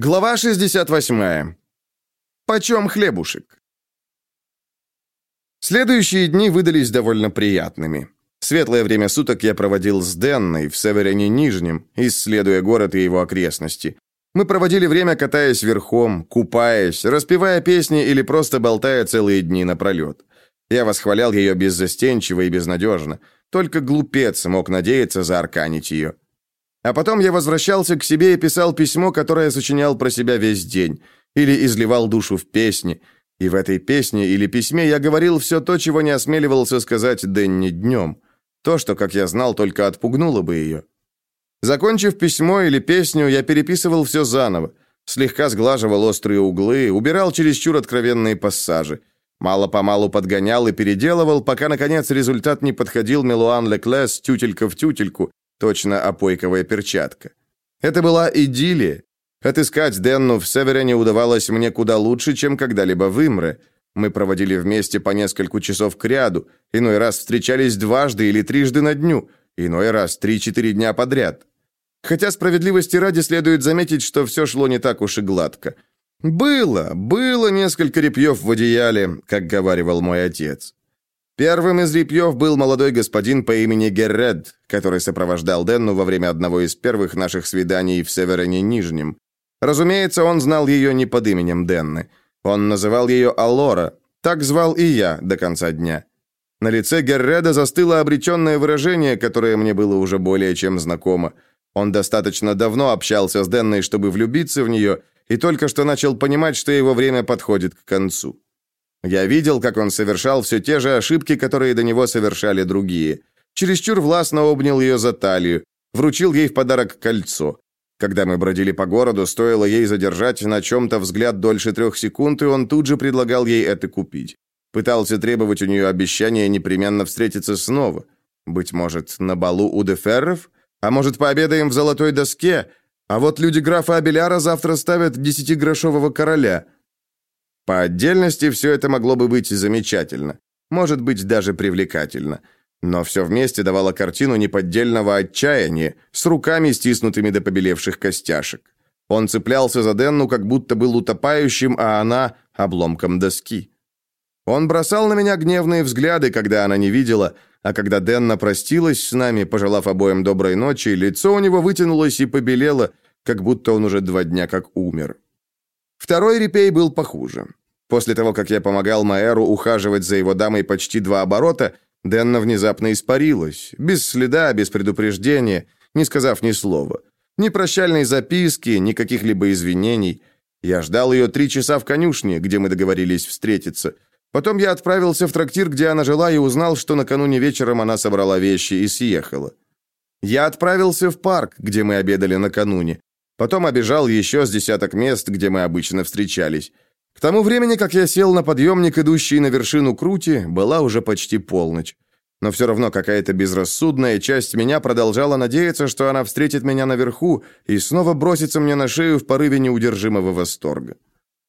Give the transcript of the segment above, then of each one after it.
Глава 68. Почем хлебушек? Следующие дни выдались довольно приятными. Светлое время суток я проводил с Денной в Северине Нижнем, исследуя город и его окрестности. Мы проводили время, катаясь верхом, купаясь, распевая песни или просто болтая целые дни напролет. Я восхвалял ее беззастенчиво и безнадежно. Только глупец мог надеяться заарканить ее. А потом я возвращался к себе и писал письмо, которое сочинял про себя весь день, или изливал душу в песни. И в этой песне или письме я говорил все то, чего не осмеливался сказать Дэнни днем. То, что, как я знал, только отпугнуло бы ее. Закончив письмо или песню, я переписывал все заново, слегка сглаживал острые углы, убирал чересчур откровенные пассажи. Мало-помалу подгонял и переделывал, пока, наконец, результат не подходил Мелуан Леклес тютелька в тютельку, точно опойковая перчатка. Это была идиллия. Отыскать Денну в Севере удавалось мне куда лучше, чем когда-либо в Имре. Мы проводили вместе по несколько часов кряду, иной раз встречались дважды или трижды на дню, иной раз три-четыре дня подряд. Хотя справедливости ради следует заметить, что все шло не так уж и гладко. Было, было несколько репьев в одеяле, как говаривал мой отец. Первым из репьев был молодой господин по имени Герред, который сопровождал Денну во время одного из первых наших свиданий в Североне Нижнем. Разумеется, он знал ее не под именем Денны. Он называл ее Алора. Так звал и я до конца дня. На лице Герреда застыло обреченное выражение, которое мне было уже более чем знакомо. Он достаточно давно общался с Денной, чтобы влюбиться в нее, и только что начал понимать, что его время подходит к концу. Я видел, как он совершал все те же ошибки, которые до него совершали другие. Чересчур властно обнял ее за талию, вручил ей в подарок кольцо. Когда мы бродили по городу, стоило ей задержать на чем-то взгляд дольше трех секунд, и он тут же предлагал ей это купить. Пытался требовать у нее обещания непременно встретиться снова. Быть может, на балу у Деферров? А может, пообедаем в золотой доске? А вот люди графа Абеляра завтра ставят десятигрошового короля – по отдельности все это могло бы быть замечательно, может быть, даже привлекательно. Но все вместе давало картину неподдельного отчаяния, с руками, стиснутыми до побелевших костяшек. Он цеплялся за Денну, как будто был утопающим, а она — обломком доски. Он бросал на меня гневные взгляды, когда она не видела, а когда Денна простилась с нами, пожелав обоим доброй ночи, лицо у него вытянулось и побелело, как будто он уже два дня как умер. Второй репей был похуже. После того, как я помогал Маэру ухаживать за его дамой почти два оборота, Денна внезапно испарилась, без следа, без предупреждения, не сказав ни слова. Ни прощальной записки, ни каких-либо извинений. Я ждал ее три часа в конюшне, где мы договорились встретиться. Потом я отправился в трактир, где она жила, и узнал, что накануне вечером она собрала вещи и съехала. Я отправился в парк, где мы обедали накануне. Потом обежал еще с десяток мест, где мы обычно встречались. К тому времени, как я сел на подъемник, идущий на вершину крути, была уже почти полночь. Но все равно какая-то безрассудная часть меня продолжала надеяться, что она встретит меня наверху и снова бросится мне на шею в порыве неудержимого восторга.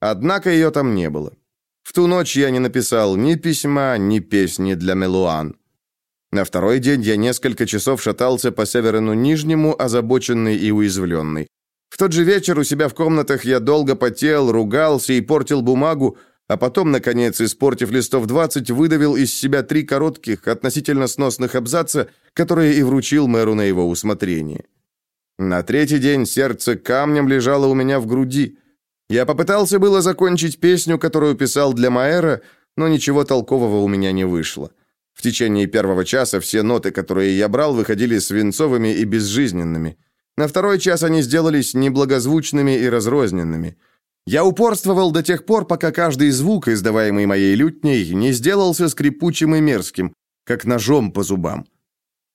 Однако ее там не было. В ту ночь я не написал ни письма, ни песни для Мелуан. На второй день я несколько часов шатался по Северину Нижнему, озабоченный и уязвленный. В тот же вечер у себя в комнатах я долго потел, ругался и портил бумагу, а потом, наконец, испортив листов 20, выдавил из себя три коротких, относительно сносных абзаца, которые и вручил мэру на его усмотрение. На третий день сердце камнем лежало у меня в груди. Я попытался было закончить песню, которую писал для Маэра, но ничего толкового у меня не вышло. В течение первого часа все ноты, которые я брал, выходили свинцовыми и безжизненными. На второй час они сделались неблагозвучными и разрозненными. Я упорствовал до тех пор, пока каждый звук, издаваемый моей лютней, не сделался скрипучим и мерзким, как ножом по зубам.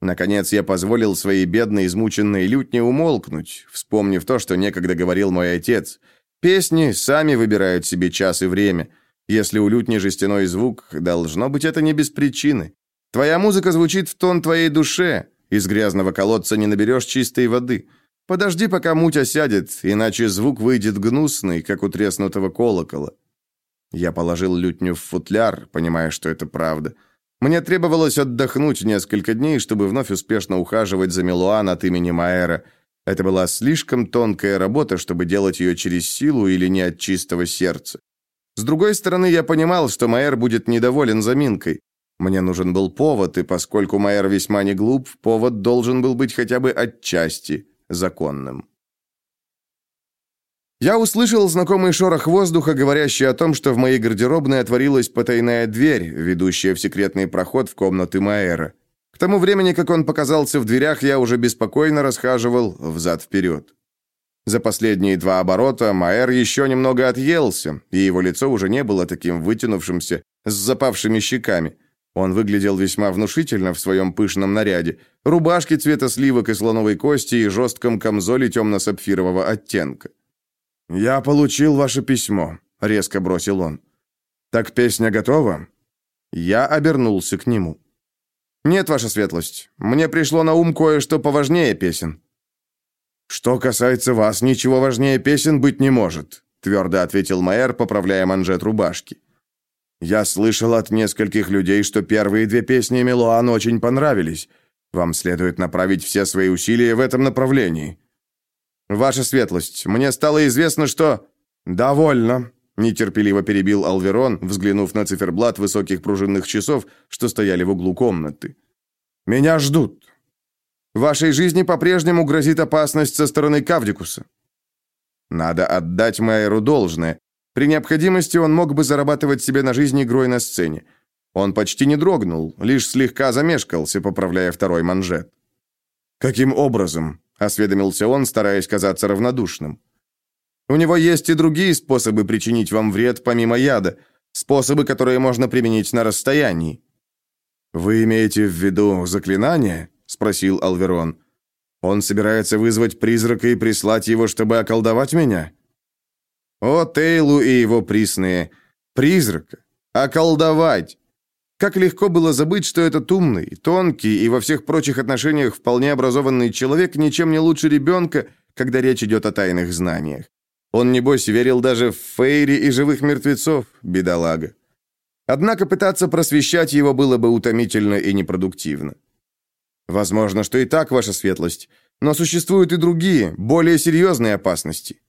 Наконец я позволил своей бедной, измученной лютне умолкнуть, вспомнив то, что некогда говорил мой отец. Песни сами выбирают себе час и время. Если у лютни жестяной звук, должно быть это не без причины. Твоя музыка звучит в тон твоей душе, из грязного колодца не наберешь чистой воды. Подожди, пока муть осядет, иначе звук выйдет гнусный, как у треснутого колокола. Я положил лютню в футляр, понимая, что это правда. Мне требовалось отдохнуть несколько дней, чтобы вновь успешно ухаживать за Милуан от имени Маэра. Это была слишком тонкая работа, чтобы делать ее через силу или не от чистого сердца. С другой стороны, я понимал, что Майер будет недоволен заминкой. Мне нужен был повод, и поскольку Майер весьма не глуп, повод должен был быть хотя бы отчасти законным. Я услышал знакомый шорох воздуха, говорящий о том, что в моей гардеробной отворилась потайная дверь, ведущая в секретный проход в комнаты Майера. К тому времени, как он показался в дверях, я уже беспокойно расхаживал взад-вперед. За последние два оборота Майер еще немного отъелся, и его лицо уже не было таким вытянувшимся, с запавшими щеками. Он выглядел весьма внушительно в своем пышном наряде, рубашке цвета сливок и слоновой кости и жестком камзоле темно-сапфирового оттенка. «Я получил ваше письмо», — резко бросил он. «Так песня готова?» Я обернулся к нему. «Нет, ваша светлость, мне пришло на ум кое-что поважнее песен». «Что касается вас, ничего важнее песен быть не может», твердо ответил Майер, поправляя манжет рубашки. «Я слышал от нескольких людей, что первые две песни Мелуан очень понравились. Вам следует направить все свои усилия в этом направлении. «Ваша светлость, мне стало известно, что...» «Довольно», — нетерпеливо перебил Алверон, взглянув на циферблат высоких пружинных часов, что стояли в углу комнаты. «Меня ждут. Вашей жизни по-прежнему грозит опасность со стороны Кавдикуса». Надо отдать Майеру должное. При необходимости он мог бы зарабатывать себе на жизнь игрой на сцене. Он почти не дрогнул, лишь слегка замешкался, поправляя второй манжет. «Каким образом?» осведомился он, стараясь казаться равнодушным. У него есть и другие способы причинить вам вред помимо яда, способы, которые можно применить на расстоянии. Вы имеете в виду заклинание? спросил Алверон. Он собирается вызвать призрака и прислать его, чтобы околдовать меня? О, Тейлу и его присные. Призрака. Околдовать. Как легко было забыть, что этот умный, тонкий и во всех прочих отношениях вполне образованный человек ничем не лучше ребенка, когда речь идет о тайных знаниях. Он, небось, верил даже в фейри и живых мертвецов, бедолага. Однако пытаться просвещать его было бы утомительно и непродуктивно. Возможно, что и так, ваша светлость, но существуют и другие, более серьезные опасности.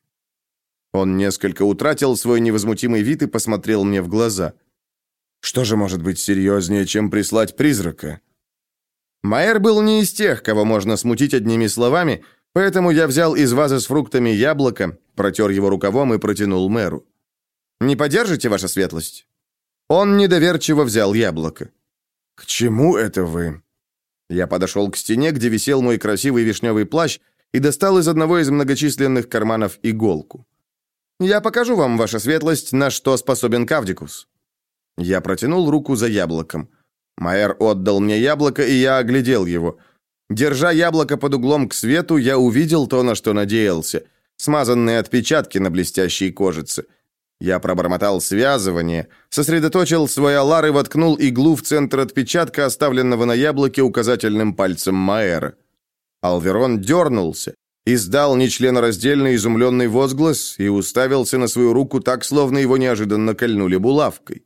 Он несколько утратил свой невозмутимый вид и посмотрел мне в глаза – что же может быть серьезнее, чем прислать призрака? Майер был не из тех, кого можно смутить одними словами, поэтому я взял из вазы с фруктами яблоко, протер его рукавом и протянул мэру. «Не подержите, ваша светлость?» Он недоверчиво взял яблоко. «К чему это вы?» Я подошел к стене, где висел мой красивый вишневый плащ, и достал из одного из многочисленных карманов иголку. «Я покажу вам, ваша светлость, на что способен Кавдикус». Я протянул руку за яблоком. Майер отдал мне яблоко, и я оглядел его. Держа яблоко под углом к свету, я увидел то, на что надеялся. Смазанные отпечатки на блестящей кожице. Я пробормотал связывание, сосредоточил свой алар и воткнул иглу в центр отпечатка, оставленного на яблоке указательным пальцем Майера. Алверон дернулся, издал нечленораздельный изумленный возглас и уставился на свою руку так, словно его неожиданно кольнули булавкой.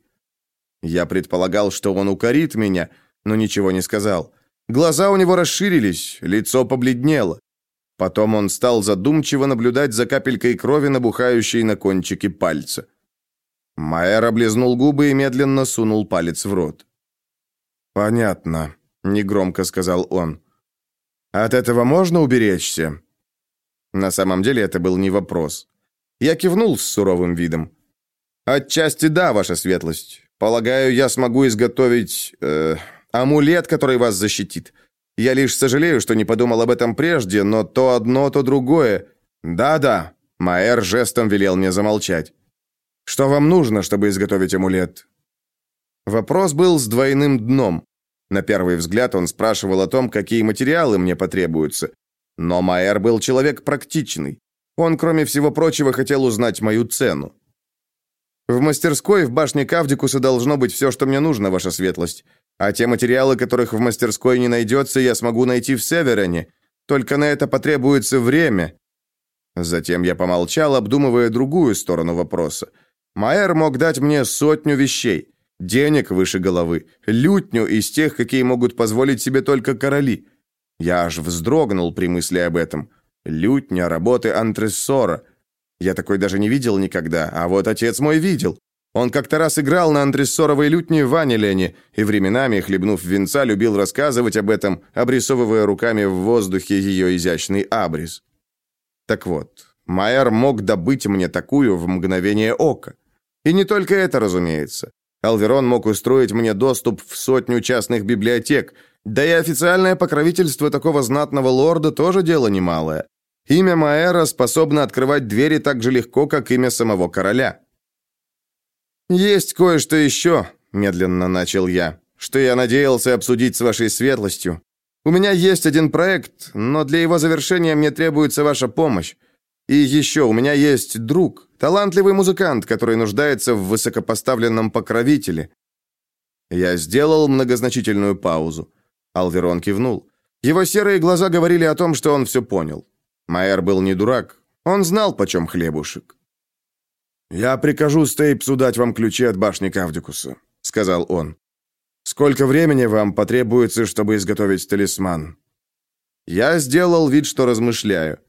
Я предполагал, что он укорит меня, но ничего не сказал. Глаза у него расширились, лицо побледнело. Потом он стал задумчиво наблюдать за капелькой крови, набухающей на кончике пальца. Майер облизнул губы и медленно сунул палец в рот. «Понятно», — негромко сказал он. «От этого можно уберечься?» На самом деле это был не вопрос. Я кивнул с суровым видом. «Отчасти да, ваша светлость. Полагаю, я смогу изготовить э, амулет, который вас защитит. Я лишь сожалею, что не подумал об этом прежде, но то одно, то другое. Да-да, Маэр жестом велел мне замолчать. Что вам нужно, чтобы изготовить амулет? Вопрос был с двойным дном. На первый взгляд он спрашивал о том, какие материалы мне потребуются. Но Маэр был человек практичный. Он, кроме всего прочего, хотел узнать мою цену. В мастерской в башне Кавдикуса должно быть все, что мне нужно, ваша светлость. А те материалы, которых в мастерской не найдется, я смогу найти в Североне. Только на это потребуется время». Затем я помолчал, обдумывая другую сторону вопроса. Майер мог дать мне сотню вещей. Денег выше головы, лютню из тех, какие могут позволить себе только короли. Я аж вздрогнул при мысли об этом. Лютня работы антрессора. Я такой даже не видел никогда, а вот отец мой видел. Он как-то раз играл на антрессоровой лютне в Анелене и временами, хлебнув венца, любил рассказывать об этом, обрисовывая руками в воздухе ее изящный абрис. Так вот, Майер мог добыть мне такую в мгновение ока. И не только это, разумеется. Алверон мог устроить мне доступ в сотню частных библиотек, да и официальное покровительство такого знатного лорда тоже дело немалое. Имя Маэра способно открывать двери так же легко, как имя самого короля. «Есть кое-что еще», — медленно начал я, «что я надеялся обсудить с вашей светлостью. У меня есть один проект, но для его завершения мне требуется ваша помощь. И еще у меня есть друг, талантливый музыкант, который нуждается в высокопоставленном покровителе». Я сделал многозначительную паузу. Алверон кивнул. Его серые глаза говорили о том, что он все понял. Майер был не дурак. Он знал, почем хлебушек. «Я прикажу Стейпсу дать вам ключи от башни Кавдикуса», — сказал он. «Сколько времени вам потребуется, чтобы изготовить талисман?» Я сделал вид, что размышляю.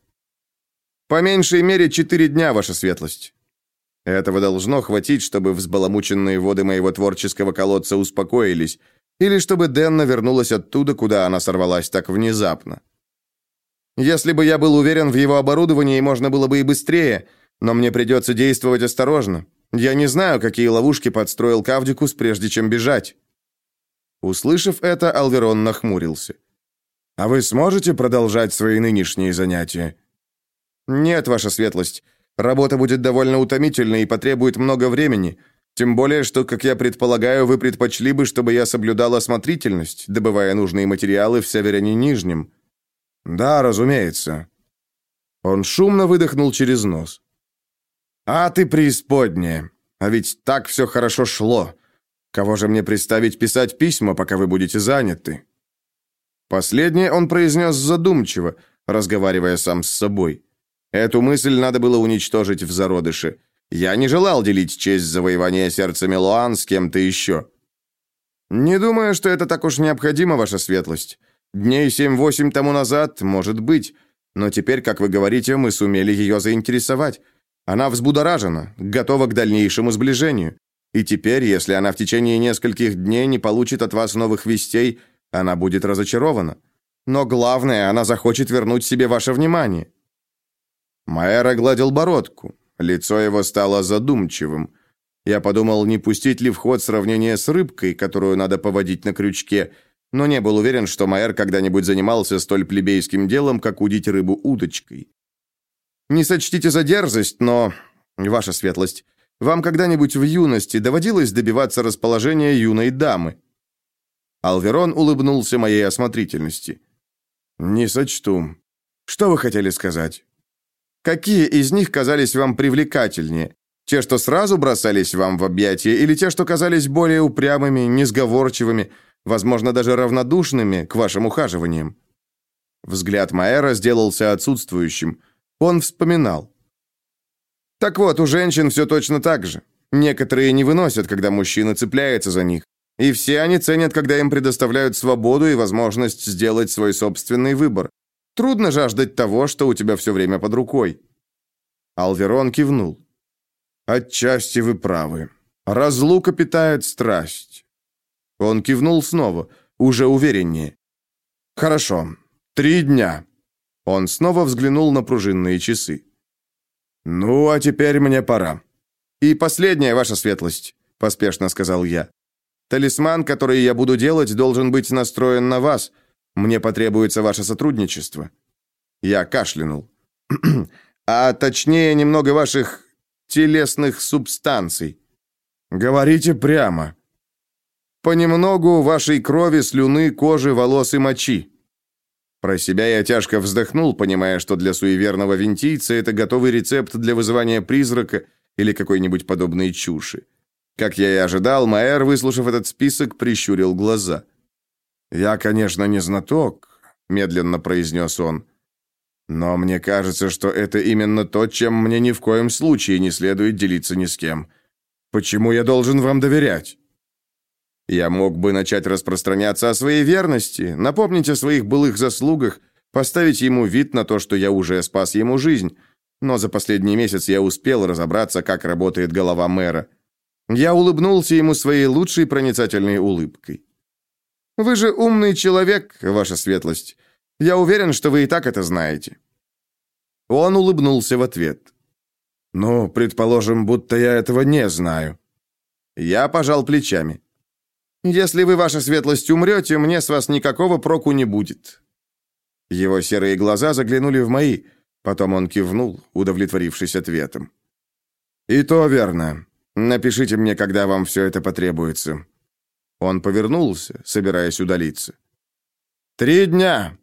«По меньшей мере четыре дня, ваша светлость». Этого должно хватить, чтобы взбаламученные воды моего творческого колодца успокоились, или чтобы Денна вернулась оттуда, куда она сорвалась так внезапно. Если бы я был уверен в его оборудовании, можно было бы и быстрее, но мне придется действовать осторожно. Я не знаю, какие ловушки подстроил Кавдикус, прежде чем бежать». Услышав это, Алверон нахмурился. «А вы сможете продолжать свои нынешние занятия?» «Нет, ваша светлость. Работа будет довольно утомительной и потребует много времени. Тем более, что, как я предполагаю, вы предпочли бы, чтобы я соблюдал осмотрительность, добывая нужные материалы в Северяне Нижнем». «Да, разумеется». Он шумно выдохнул через нос. «А ты преисподняя! А ведь так все хорошо шло! Кого же мне представить писать письма, пока вы будете заняты?» Последнее он произнес задумчиво, разговаривая сам с собой. Эту мысль надо было уничтожить в зародыше. Я не желал делить честь завоевания сердца Мелуан с кем-то еще. «Не думаю, что это так уж необходимо, ваша светлость. Дней семь-восемь тому назад, может быть. Но теперь, как вы говорите, мы сумели ее заинтересовать. Она взбудоражена, готова к дальнейшему сближению. И теперь, если она в течение нескольких дней не получит от вас новых вестей, она будет разочарована. Но главное, она захочет вернуть себе ваше внимание». Майер огладил бородку. Лицо его стало задумчивым. Я подумал, не пустить ли в ход сравнение с рыбкой, которую надо поводить на крючке, но не был уверен, что Майер когда-нибудь занимался столь плебейским делом, как удить рыбу удочкой. Не сочтите за дерзость, но, ваша светлость, вам когда-нибудь в юности доводилось добиваться расположения юной дамы?» Алверон улыбнулся моей осмотрительности. «Не сочту. Что вы хотели сказать?» «Какие из них казались вам привлекательнее? Те, что сразу бросались вам в объятия, или те, что казались более упрямыми, несговорчивыми, возможно, даже равнодушными к вашим ухаживаниям?» Взгляд Маэра сделался отсутствующим – он вспоминал. Так вот, у женщин все точно так же. Некоторые не выносят, когда мужчина цепляется за них. И все они ценят, когда им предоставляют свободу и возможность сделать свой собственный выбор. Трудно жаждать того, что у тебя все время под рукой. Алверон кивнул. Отчасти вы правы. Разлука питает страсть. Он кивнул снова, уже увереннее. Хорошо. Три дня. Он снова взглянул на пружинные часы. «Ну, а теперь мне пора». «И последняя, ваша светлость», — поспешно сказал я. «Талисман, который я буду делать, должен быть настроен на вас. Мне потребуется ваше сотрудничество». Я кашлянул. «А точнее, немного ваших телесных субстанций». «Говорите прямо». «Понемногу вашей крови, слюны, кожи, волос и мочи», про себя я тяжко вздохнул, понимая, что для суеверного винтийца это готовый рецепт для вызывания призрака или какой-нибудь подобной чуши. Как я и ожидал, Майер, выслушав этот список, прищурил глаза. «Я, конечно, не знаток», — медленно произнес он. «Но мне кажется, что это именно то, чем мне ни в коем случае не следует делиться ни с кем. Почему я должен вам доверять?» Я мог бы начать распространяться о своей верности, напомнить о своих былых заслугах, поставить ему вид на то, что я уже спас ему жизнь. Но за последний месяц я успел разобраться, как работает голова мэра. Я улыбнулся ему своей лучшей проницательной улыбкой. «Вы же умный человек, ваша светлость. Я уверен, что вы и так это знаете». Он улыбнулся в ответ. «Ну, предположим, будто я этого не знаю». Я пожал плечами. «Если вы, ваша светлость, умрете, мне с вас никакого проку не будет». Его серые глаза заглянули в мои, потом он кивнул, удовлетворившись ответом. «И то верно. Напишите мне, когда вам все это потребуется». Он повернулся, собираясь удалиться. «Три дня.